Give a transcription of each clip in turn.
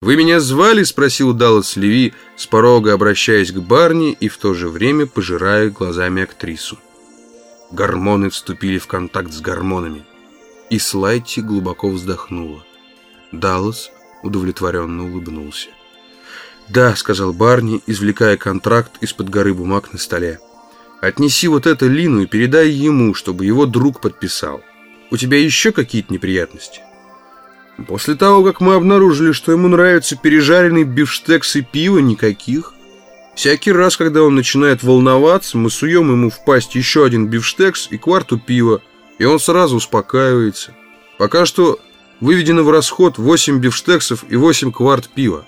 «Вы меня звали?» — спросил Даллас Леви, с порога обращаясь к Барни и в то же время пожирая глазами актрису. Гормоны вступили в контакт с гормонами. И Слайти глубоко вздохнула. Даллас удовлетворенно улыбнулся. «Да», — сказал Барни, извлекая контракт из-под горы бумаг на столе. «Отнеси вот это Лину и передай ему, чтобы его друг подписал. У тебя еще какие-то неприятности?» После того, как мы обнаружили, что ему нравится пережаренный бифштекс и пиво, никаких. Всякий раз, когда он начинает волноваться, мы суем ему в пасть еще один бифштекс и кварту пива, и он сразу успокаивается. Пока что выведено в расход 8 бифштексов и 8 кварт пива.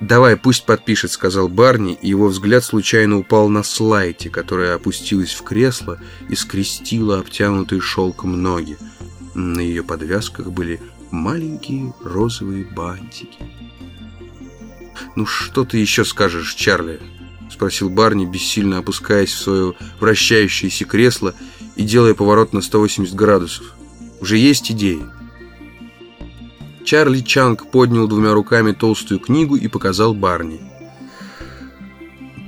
«Давай, пусть подпишет», — сказал Барни, и его взгляд случайно упал на Слайте, которая опустилась в кресло и скрестила обтянутые шелком ноги. На ее подвязках были маленькие розовые бантики. «Ну что ты еще скажешь, Чарли?» Спросил Барни, бессильно опускаясь в свое вращающееся кресло и делая поворот на 180 градусов. «Уже есть идеи?» Чарли Чанг поднял двумя руками толстую книгу и показал Барни.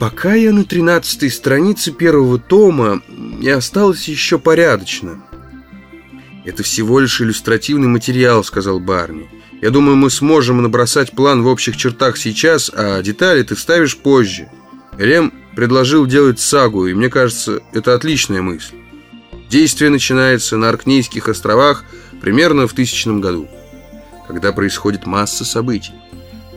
«Пока я на тринадцатой странице первого тома, и осталось еще порядочно». «Это всего лишь иллюстративный материал», — сказал Барни. «Я думаю, мы сможем набросать план в общих чертах сейчас, а детали ты вставишь позже». Рем предложил делать сагу, и мне кажется, это отличная мысль. Действие начинается на Аркнейских островах примерно в тысячном году, когда происходит масса событий.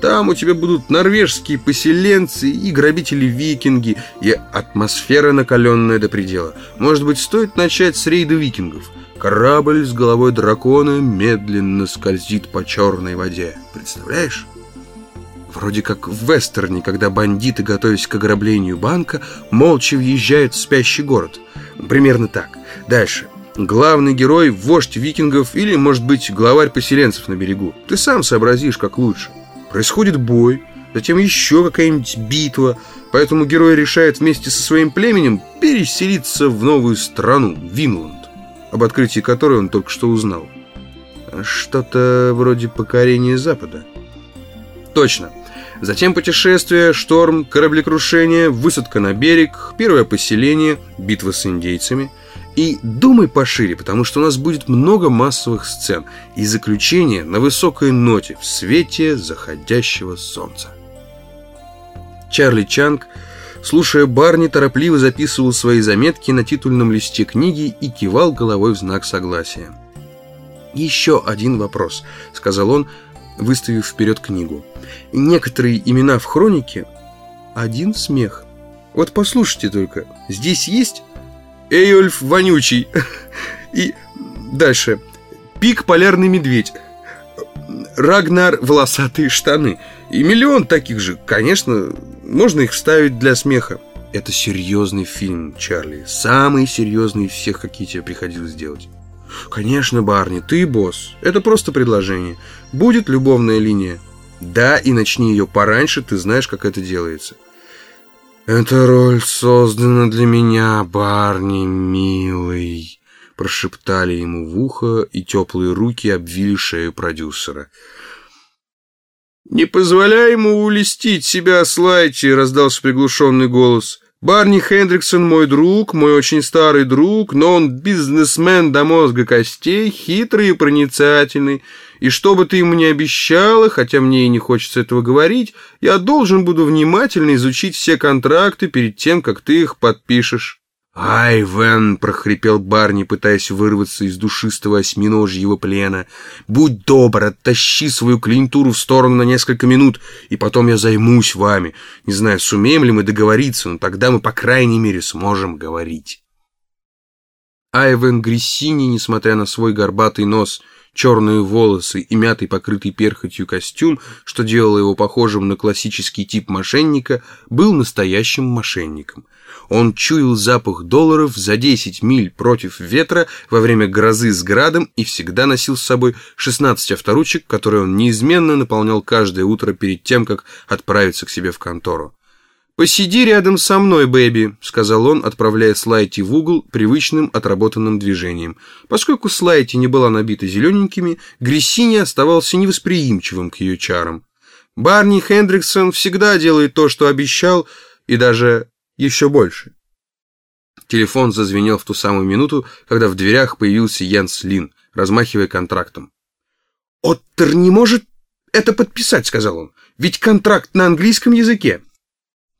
Там у тебя будут норвежские поселенцы и грабители-викинги, и атмосфера накаленная до предела. Может быть, стоит начать с рейда викингов – Корабль с головой дракона медленно скользит по черной воде. Представляешь? Вроде как в вестерне, когда бандиты, готовясь к ограблению банка, молча въезжают в спящий город. Примерно так. Дальше. Главный герой – вождь викингов или, может быть, главарь поселенцев на берегу. Ты сам сообразишь, как лучше. Происходит бой, затем еще какая-нибудь битва, поэтому герой решает вместе со своим племенем переселиться в новую страну, Винланд об открытии которой он только что узнал. Что-то вроде покорения Запада. Точно. Затем путешествие, шторм, кораблекрушение, высадка на берег, первое поселение, битва с индейцами. И думай пошире, потому что у нас будет много массовых сцен. И заключение на высокой ноте в свете заходящего солнца. Чарли Чанг Слушая Барни, торопливо записывал свои заметки на титульном листе книги и кивал головой в знак согласия. «Еще один вопрос», — сказал он, выставив вперед книгу. «Некоторые имена в хронике — один смех. Вот послушайте только, здесь есть Эйольф Вонючий и дальше Пик Полярный Медведь, Рагнар Волосатые Штаны и миллион таких же, конечно, можно их вставить для смеха. Это серьезный фильм, Чарли. Самый серьезный из всех, какие тебе приходилось делать. Конечно, Барни, ты босс. Это просто предложение. Будет любовная линия. Да, и начни ее пораньше, ты знаешь, как это делается. Эта роль создана для меня, Барни, милый. Прошептали ему в ухо, и теплые руки обвили шею продюсера. «Не позволяй ему улестить себя, Слайти!» — раздался приглушенный голос. «Барни Хендриксон мой друг, мой очень старый друг, но он бизнесмен до мозга костей, хитрый и проницательный. И что бы ты ему ни обещала, хотя мне и не хочется этого говорить, я должен буду внимательно изучить все контракты перед тем, как ты их подпишешь». «Айвен!» — прохрипел Барни, пытаясь вырваться из душистого осьминожьего плена. «Будь добр, оттащи свою клиентуру в сторону на несколько минут, и потом я займусь вами. Не знаю, сумеем ли мы договориться, но тогда мы, по крайней мере, сможем говорить». Айвен Грессини, несмотря на свой горбатый нос, черные волосы и мятый покрытый перхотью костюм, что делало его похожим на классический тип мошенника, был настоящим мошенником — он чуял запах долларов за 10 миль против ветра во время грозы с градом и всегда носил с собой 16 авторучек, которые он неизменно наполнял каждое утро перед тем, как отправиться к себе в контору. «Посиди рядом со мной, бэби», — сказал он, отправляя Слайти в угол привычным отработанным движением. Поскольку Слайти не была набита зелененькими, Грессини оставался невосприимчивым к ее чарам. Барни Хендриксон всегда делает то, что обещал, и даже еще больше. Телефон зазвенел в ту самую минуту, когда в дверях появился Янс Лин, размахивая контрактом. «Оттер не может это подписать», — сказал он, — «ведь контракт на английском языке».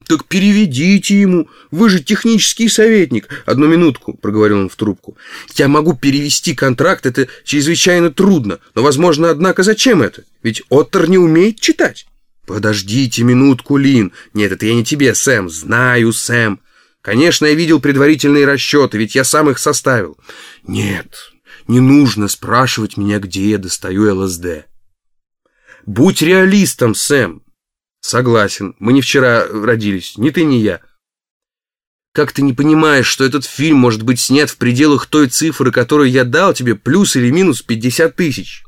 «Так переведите ему, вы же технический советник». «Одну минутку», — проговорил он в трубку. «Я могу перевести контракт, это чрезвычайно трудно. Но, возможно, однако, зачем это? Ведь Оттер не умеет читать». «Подождите минутку, Лин. Нет, это я не тебе, Сэм. Знаю, Сэм. Конечно, я видел предварительные расчеты, ведь я сам их составил. Нет, не нужно спрашивать меня, где я достаю ЛСД. Будь реалистом, Сэм. Согласен, мы не вчера родились, ни ты, ни я. Как ты не понимаешь, что этот фильм может быть снят в пределах той цифры, которую я дал тебе, плюс или минус 50 тысяч?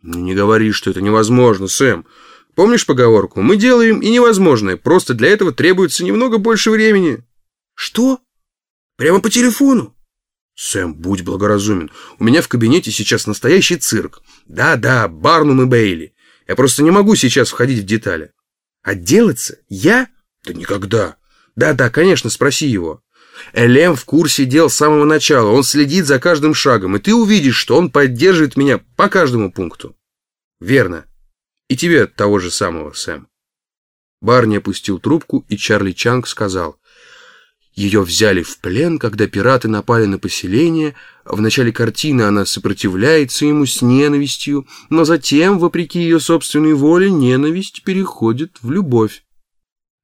Ну, не говори, что это невозможно, Сэм. Помнишь поговорку? Мы делаем и невозможное, просто для этого требуется немного больше времени. Что? Прямо по телефону? Сэм, будь благоразумен. У меня в кабинете сейчас настоящий цирк. Да-да, Барнум и Бейли. Я просто не могу сейчас входить в детали. Отделаться? Я? Да никогда. Да-да, конечно, спроси его. Элем в курсе дел с самого начала. Он следит за каждым шагом, и ты увидишь, что он поддерживает меня по каждому пункту. Верно. И тебе того же самого, Сэм. Барни опустил трубку, и Чарли Чанг сказал. Ее взяли в плен, когда пираты напали на поселение. В начале картины она сопротивляется ему с ненавистью, но затем, вопреки ее собственной воле, ненависть переходит в любовь.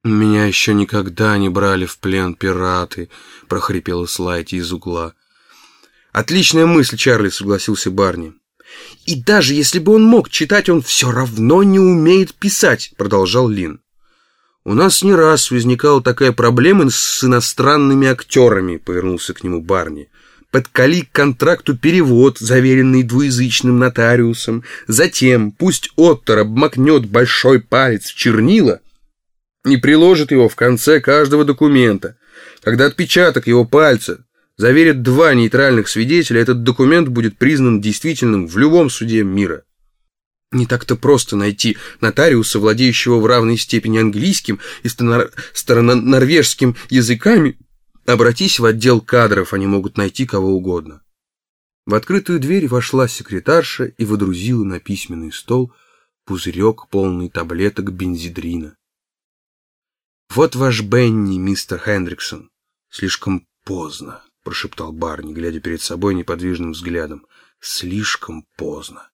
«Меня еще никогда не брали в плен пираты», — прохрипела Слайти из угла. «Отличная мысль, Чарли», — согласился Барни. «И даже если бы он мог читать, он все равно не умеет писать», — продолжал Лин. «У нас не раз возникала такая проблема с иностранными актерами», — повернулся к нему Барни. «Подкали к контракту перевод, заверенный двуязычным нотариусом. Затем пусть Оттер обмакнет большой палец в чернила и приложит его в конце каждого документа. Когда отпечаток его пальца заверят два нейтральных свидетеля, этот документ будет признан действительным в любом суде мира. Не так-то просто найти нотариуса, владеющего в равной степени английским и старонорвежским языками. Обратись в отдел кадров, они могут найти кого угодно. В открытую дверь вошла секретарша и водрузила на письменный стол пузырек, полный таблеток бензидрина. «Вот ваш Бенни, мистер Хендриксон. Слишком поздно», — прошептал Барни, глядя перед собой неподвижным взглядом. «Слишком поздно».